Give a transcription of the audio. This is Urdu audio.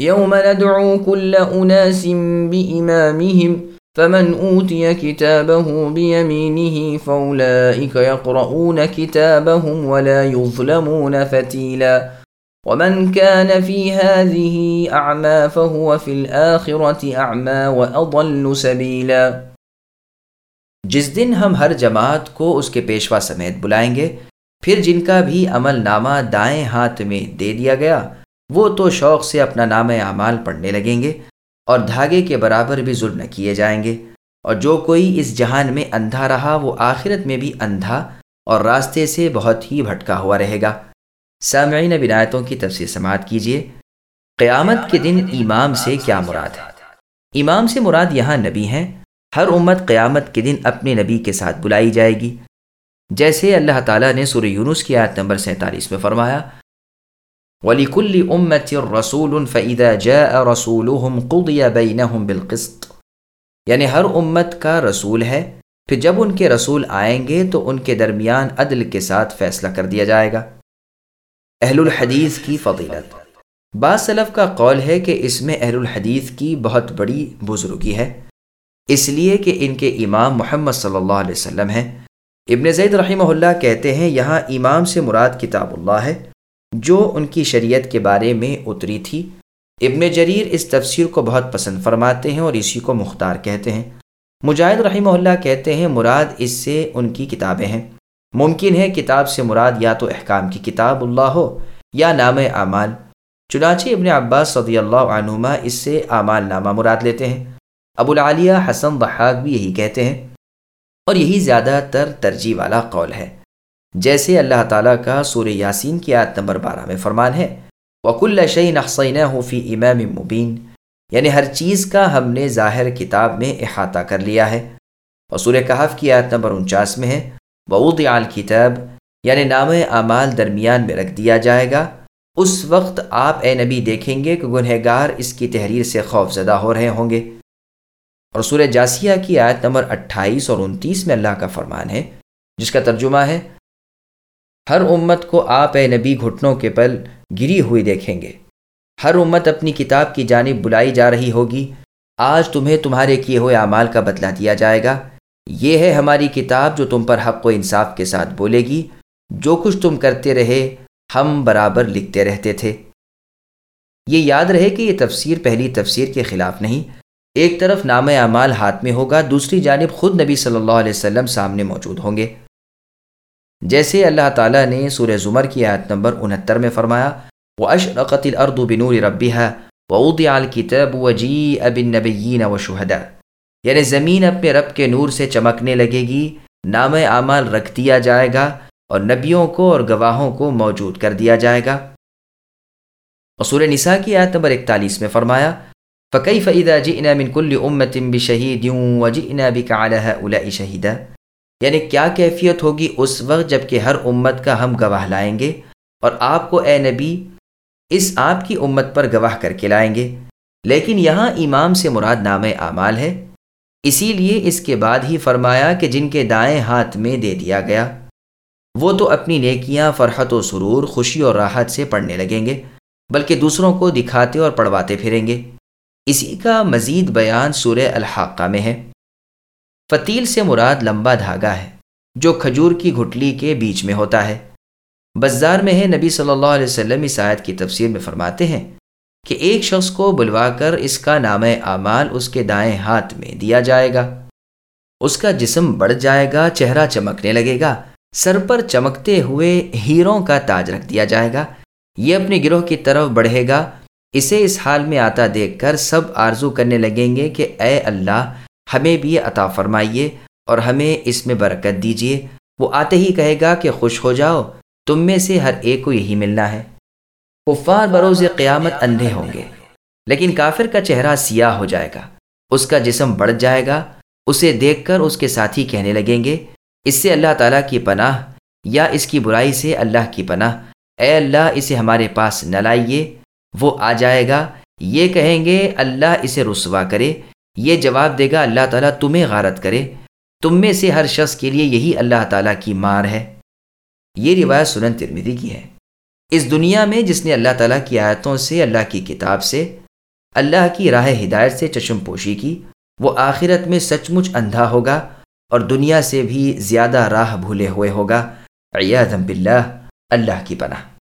يوم ندعو كل أناس بإمامهم فمن أوتي كتابه بيمينه فأولئك يقرؤون كتابهم ولا يظلمون فتيلا. ومن كان في هذه أعمى فهو في الآخرة أعمى وأضل سبيلا. جس دن ہم ہر جماعت کو اس کے پیشوا سمیت بلائیں گے پھر جن کا بھی عمل نامہ دائیں ہاتھ میں دے دیا گیا وہ تو شوق سے اپنا نام اعمال پڑھنے لگیں گے اور دھاگے کے برابر بھی ظلم کیے جائیں گے اور جو کوئی اس جہان میں اندھا رہا وہ آخرت میں بھی اندھا اور راستے سے بہت ہی بھٹکا ہوا رہے گا۔ سامعین بنایتوں کی تفصیل سماعت کیجیے۔ قیامت کے دن امام سے کیا مراد ہے؟ امام سے مراد یہاں نبی ہیں۔ ہر امت قیامت کے دن اپنے نبی کے ساتھ بلائی جائے گی۔ جیسے اللہ تعالیٰ نے سورہ یونس کی آیت نمبر سینتالیس میں فرمایا وَلِكُلِّ أُمَّةٍ رَسُولٌ فَإِذَا جَاءَ رَسُولُهُمْ قُضِيَ بَيْنَهُمْ بِالْقِسْطِ. یعنی ہر امت کا رسول ہے، پھر جب ان کے رسول آئیں گے تو ان کے درمیان عدل کے ساتھ فیصلہ کر دیا جائے گا۔ اہل الحدیث کی فضیلت۔ بعض کا قول ہے کہ اس میں اہل الحدیث کی بہت بڑی بزرگی ہے۔ اس لیے کہ ان کے امام محمد صلی اللہ علیہ وسلم ہیں۔ ابن زید رحمہ اللہ کہتے ہیں، یہاں امام سے مراد کتاب اللہ ہے۔ جو ان کی شریعت کے بارے میں اتری تھی۔ ابن جریر اس تفسیر کو بہت پسند فرماتے ہیں اور اسی کو مختار کہتے ہیں۔ مجاہد رحمہ اللہ کہتے ہیں، مراد اس سے ان کی کتابیں ہیں۔ ممکن ہے کتاب سے مراد یا تو احکام کی کتاب اللہ ہو یا نام اعمال۔ چنانچہ ابن عباس صدی اللہ عنما اس سے اعمال نامہ مراد لیتے ہیں۔ ابو العالیہ حسن بحاق بھی یہی کہتے ہیں۔ اور یہی زیادہ تر ترجیح والا قول ہے۔ جیسے اللہ تعالیٰ کا سور یاسین کی آیت نمبر بارہ میں فرمان ہے۔ وکل شعین اقسین فی امام مبین یعنی ہر چیز کا ہم نے ظاہر کتاب میں احاطہ کر لیا ہے۔ اور سور کہف کی آیت نمبر انچاس میں ہے۔ بعود عال کتاب یعنی نام اعمال درمیان میں رکھ دیا جائے گا۔ اس وقت آپ اے نبی دیکھیں گے کہ گنہگار اس کی تحریر سے خوف زدہ ہو رہے ہوں گے۔ اور سورہ جاسیہ کی آیت نمبر اٹھائیس اور انتیس میں اللہ کا فرمان ہے، جس کا ترجمہ ہے ہر امت کو آپ اے نبی گھٹنوں کے پل گری ہوئی دیکھیں گے۔ ہر امت اپنی کتاب کی جانب بلائی جا رہی ہوگی۔ آج تمہیں تمہارے کیے ہوئے اعمال کا بدلہ دیا جائے گا۔ یہ ہے ہماری کتاب جو تم پر حق و انصاف کے ساتھ بولے گی۔ جو کچھ تم کرتے رہے، ہم برابر لکھتے رہتے تھے۔ یہ یاد رہے کہ یہ تفسیر پہلی تفسیر کے خلاف نہیں۔ ایک طرف نام اعمال ہاتھ میں ہوگا، دوسری جانب خود نبی صلی اللہ علیہ وسلم سامنے موجود ہوں گے۔ جیسے اللہ تعالیٰ نے سورہ زمر کی آیت نمبر انہتر میں فرمایا وہ اشرقت الرد بنور ربی ہے وعود الکتب وجی اب نبین و شہدا یعنی زمین اپنے رب کے نور سے چمکنے لگے گی، نام اعمال رکھ دیا جائے گا، اور نبیوں کو اور گواہوں کو موجود کر دیا جائے گا۔ اور سورہ نساء کی آیت نمبر اکتالیس میں فرمایا فقی فعیدہ جی انا منکل امتم بشہید یوں وجی انا بکالہ الا شہیدہ یعنی کیا کیفیت ہوگی اس وقت جبکہ ہر امت کا ہم گواہ لائیں گے اور آپ کو اے نبی اس آپ کی امت پر گواہ کر کے لائیں گے؟ لیکن یہاں امام سے مراد نام اعمال ہے۔ اسی لیے اس کے بعد ہی فرمایا کہ جن کے دائیں ہاتھ میں دے دیا گیا، وہ تو اپنی نیکیاں، فرحت و سرور، خوشی اور راحت سے پڑھنے لگیں گے، بلکہ دوسروں کو دکھاتے اور پڑھواتے پھریں گے۔ اسی کا مزید بیان سورہ الحاقہ میں ہے۔ فتیل سے مراد لمبا دھاگا ہے، جو کھجور کی گھٹلی کے بیچ میں ہوتا ہے۔ بزار میں ہے، نبی صلی اللہ علیہ وسلم اس آیت کی تفسیر میں فرماتے ہیں کہ ایک شخص کو بلوا کر اس کا نام اعمال اس کے دائیں ہاتھ میں دیا جائے گا۔ اس کا جسم بڑھ جائے گا، چہرہ چمکنے لگے گا، سر پر چمکتے ہوئے ہیروں کا تاج رکھ دیا جائے گا۔ یہ اپنے گروہ کی طرف بڑھے گا۔ اسے اس حال میں آتا دیکھ کر سب آرزو کرنے لگیں گے کہ اے اللہ ہمیں بھی عطا فرمائیے اور ہمیں اس میں برکت دیجیے۔ وہ آتے ہی کہے گا کہ خوش ہو جاؤ، تم میں سے ہر ایک کو یہی ملنا ہے۔ کفار بروز قیامت اندھے ہوں گے، لیکن کافر کا چہرہ سیاہ ہو جائے گا۔ اس کا جسم بڑھ جائے گا، اسے دیکھ کر اس کے ساتھی کہنے لگیں گے، اس سے اللہ تعالیٰ کی پناہ یا اس کی برائی سے اللہ کی پناہ۔ اے اللہ، اسے ہمارے پاس نہ لائیے، وہ آ جائے گا۔ یہ کہیں گے، اللہ اسے رسوا کرے۔ یہ جواب دے گا، اللہ تعالیٰ تمہیں غارت کرے۔ تم میں سے ہر شخص کے لیے یہی اللہ تعالیٰ کی مار ہے۔ یہ روایت سنن ترمیدی کی ہے۔ اس دنیا میں جس نے اللہ تعالیٰ کی آیتوں سے، اللہ کی کتاب سے، اللہ کی راہ ہدایت سے چشم پوشی کی، وہ آخرت میں سچ مچ اندھا ہوگا اور دنیا سے بھی زیادہ راہ بھولے ہوئے ہوگا۔ عیاذم باللہ، اللہ کی پناہ۔